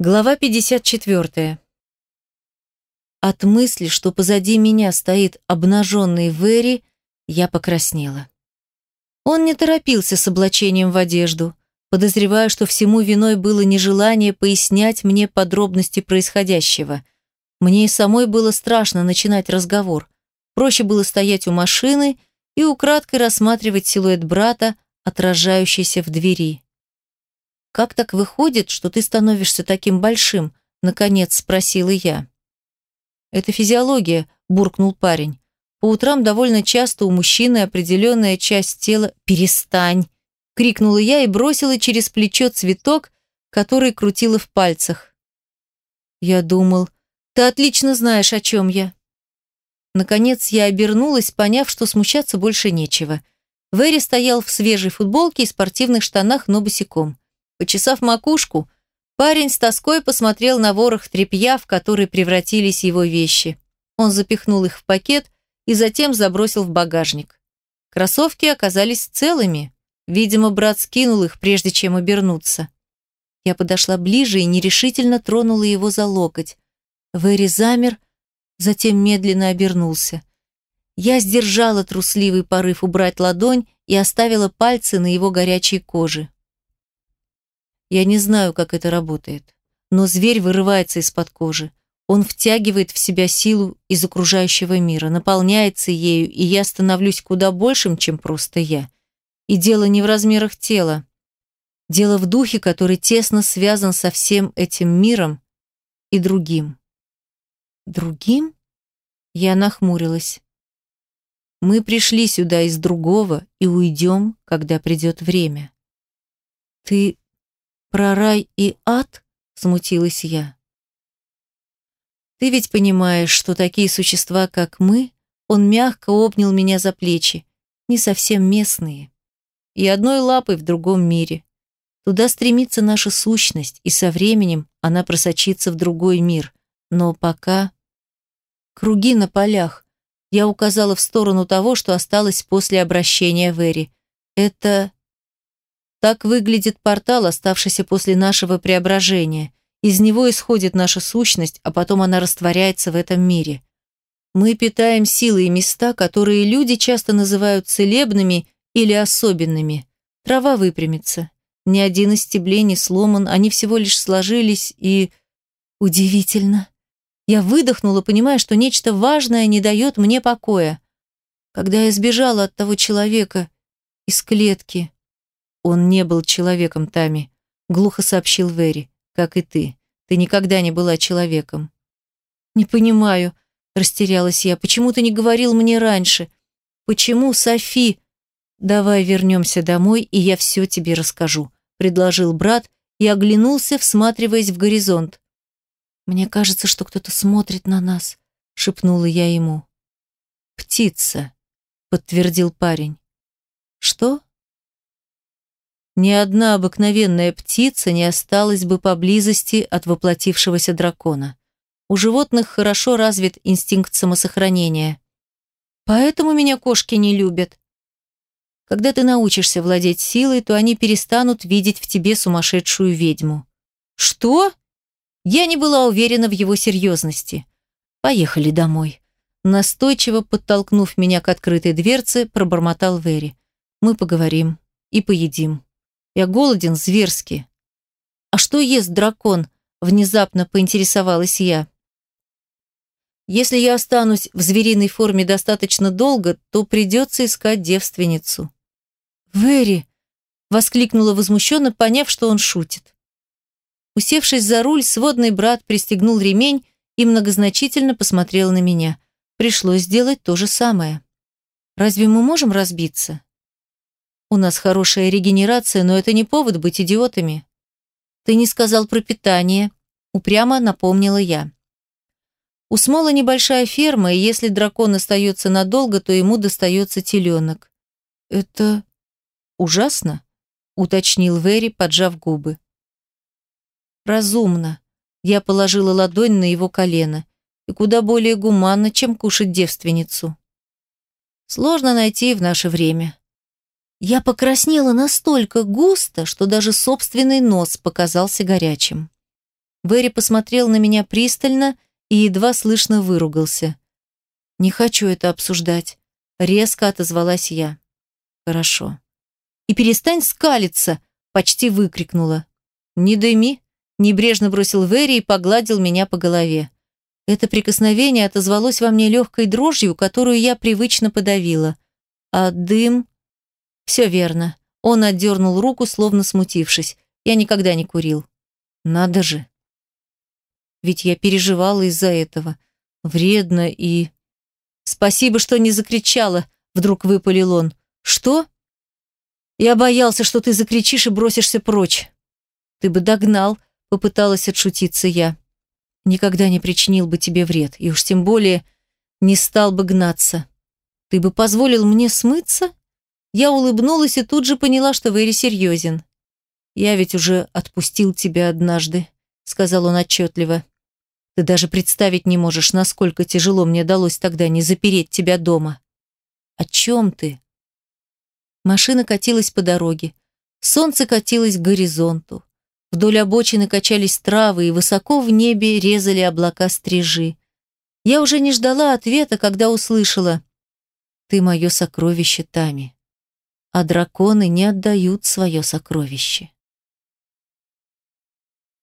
Глава 54. От мысли, что позади меня стоит обнаженный Вэри, я покраснела. Он не торопился с облачением в одежду, подозревая, что всему виной было нежелание пояснять мне подробности происходящего. Мне и самой было страшно начинать разговор. Проще было стоять у машины и украдкой рассматривать силуэт брата, отражающийся в двери. «Как так выходит, что ты становишься таким большим?» – наконец спросила я. «Это физиология», – буркнул парень. «По утрам довольно часто у мужчины определенная часть тела...» «Перестань!» – крикнула я и бросила через плечо цветок, который крутила в пальцах. Я думал, ты отлично знаешь, о чем я. Наконец я обернулась, поняв, что смущаться больше нечего. Вэри стоял в свежей футболке и спортивных штанах, но босиком. Почесав макушку, парень с тоской посмотрел на ворох тряпья, в который превратились его вещи. Он запихнул их в пакет и затем забросил в багажник. Кроссовки оказались целыми. Видимо, брат скинул их, прежде чем обернуться. Я подошла ближе и нерешительно тронула его за локоть. Вэри замер, затем медленно обернулся. Я сдержала трусливый порыв убрать ладонь и оставила пальцы на его горячей коже. Я не знаю, как это работает. Но зверь вырывается из-под кожи. Он втягивает в себя силу из окружающего мира, наполняется ею, и я становлюсь куда большим, чем просто я. И дело не в размерах тела. Дело в духе, который тесно связан со всем этим миром и другим. Другим? Я нахмурилась. Мы пришли сюда из другого и уйдем, когда придет время. Ты про рай и ад?» – смутилась я. «Ты ведь понимаешь, что такие существа, как мы, он мягко обнял меня за плечи, не совсем местные, и одной лапой в другом мире. Туда стремится наша сущность, и со временем она просочится в другой мир. Но пока... Круги на полях. Я указала в сторону того, что осталось после обращения Вэри. Это так выглядит портал, оставшийся после нашего преображения. Из него исходит наша сущность, а потом она растворяется в этом мире. Мы питаем силы и места, которые люди часто называют целебными или особенными. Трава выпрямится. Ни один из стеблей не сломан, они всего лишь сложились и... Удивительно. Я выдохнула, понимая, что нечто важное не дает мне покоя. Когда я сбежала от того человека из клетки, «Он не был человеком, Тами», — глухо сообщил Вэри, «как и ты. Ты никогда не была человеком». «Не понимаю», — растерялась я, «почему ты не говорил мне раньше? Почему, Софи?» «Давай вернемся домой, и я все тебе расскажу», — предложил брат и оглянулся, всматриваясь в горизонт. «Мне кажется, что кто-то смотрит на нас», — шепнула я ему. «Птица», — подтвердил парень. «Что?» Ни одна обыкновенная птица не осталась бы поблизости от воплотившегося дракона. У животных хорошо развит инстинкт самосохранения. Поэтому меня кошки не любят. Когда ты научишься владеть силой, то они перестанут видеть в тебе сумасшедшую ведьму. Что? Я не была уверена в его серьезности. Поехали домой. Настойчиво подтолкнув меня к открытой дверце, пробормотал Вэри. Мы поговорим и поедим. Я голоден зверски. А что ест дракон? Внезапно поинтересовалась я. Если я останусь в звериной форме достаточно долго, то придется искать девственницу. Вэри! воскликнула возмущенно, поняв, что он шутит. Усевшись за руль, сводный брат пристегнул ремень и многозначительно посмотрел на меня. Пришлось сделать то же самое. Разве мы можем разбиться? У нас хорошая регенерация, но это не повод быть идиотами. Ты не сказал про питание, упрямо напомнила я. У Смола небольшая ферма, и если дракон остается надолго, то ему достается теленок. Это ужасно, уточнил Вэри, поджав губы. Разумно. Я положила ладонь на его колено. И куда более гуманно, чем кушать девственницу. Сложно найти в наше время. Я покраснела настолько густо, что даже собственный нос показался горячим. Вэри посмотрел на меня пристально и едва слышно выругался. «Не хочу это обсуждать», — резко отозвалась я. «Хорошо». «И перестань скалиться!» — почти выкрикнула. «Не дыми!» — небрежно бросил Вэри и погладил меня по голове. Это прикосновение отозвалось во мне легкой дрожью, которую я привычно подавила. А дым... Все верно. Он отдернул руку, словно смутившись. Я никогда не курил. Надо же. Ведь я переживала из-за этого. Вредно и... Спасибо, что не закричала, вдруг выпалил он. Что? Я боялся, что ты закричишь и бросишься прочь. Ты бы догнал, попыталась отшутиться я. Никогда не причинил бы тебе вред, и уж тем более не стал бы гнаться. Ты бы позволил мне смыться? Я улыбнулась и тут же поняла, что Вэри серьезен. «Я ведь уже отпустил тебя однажды», — сказал он отчетливо. «Ты даже представить не можешь, насколько тяжело мне далось тогда не запереть тебя дома». «О чем ты?» Машина катилась по дороге. Солнце катилось к горизонту. Вдоль обочины качались травы, и высоко в небе резали облака стрижи. Я уже не ждала ответа, когда услышала «Ты мое сокровище, Тами» а драконы не отдают свое сокровище.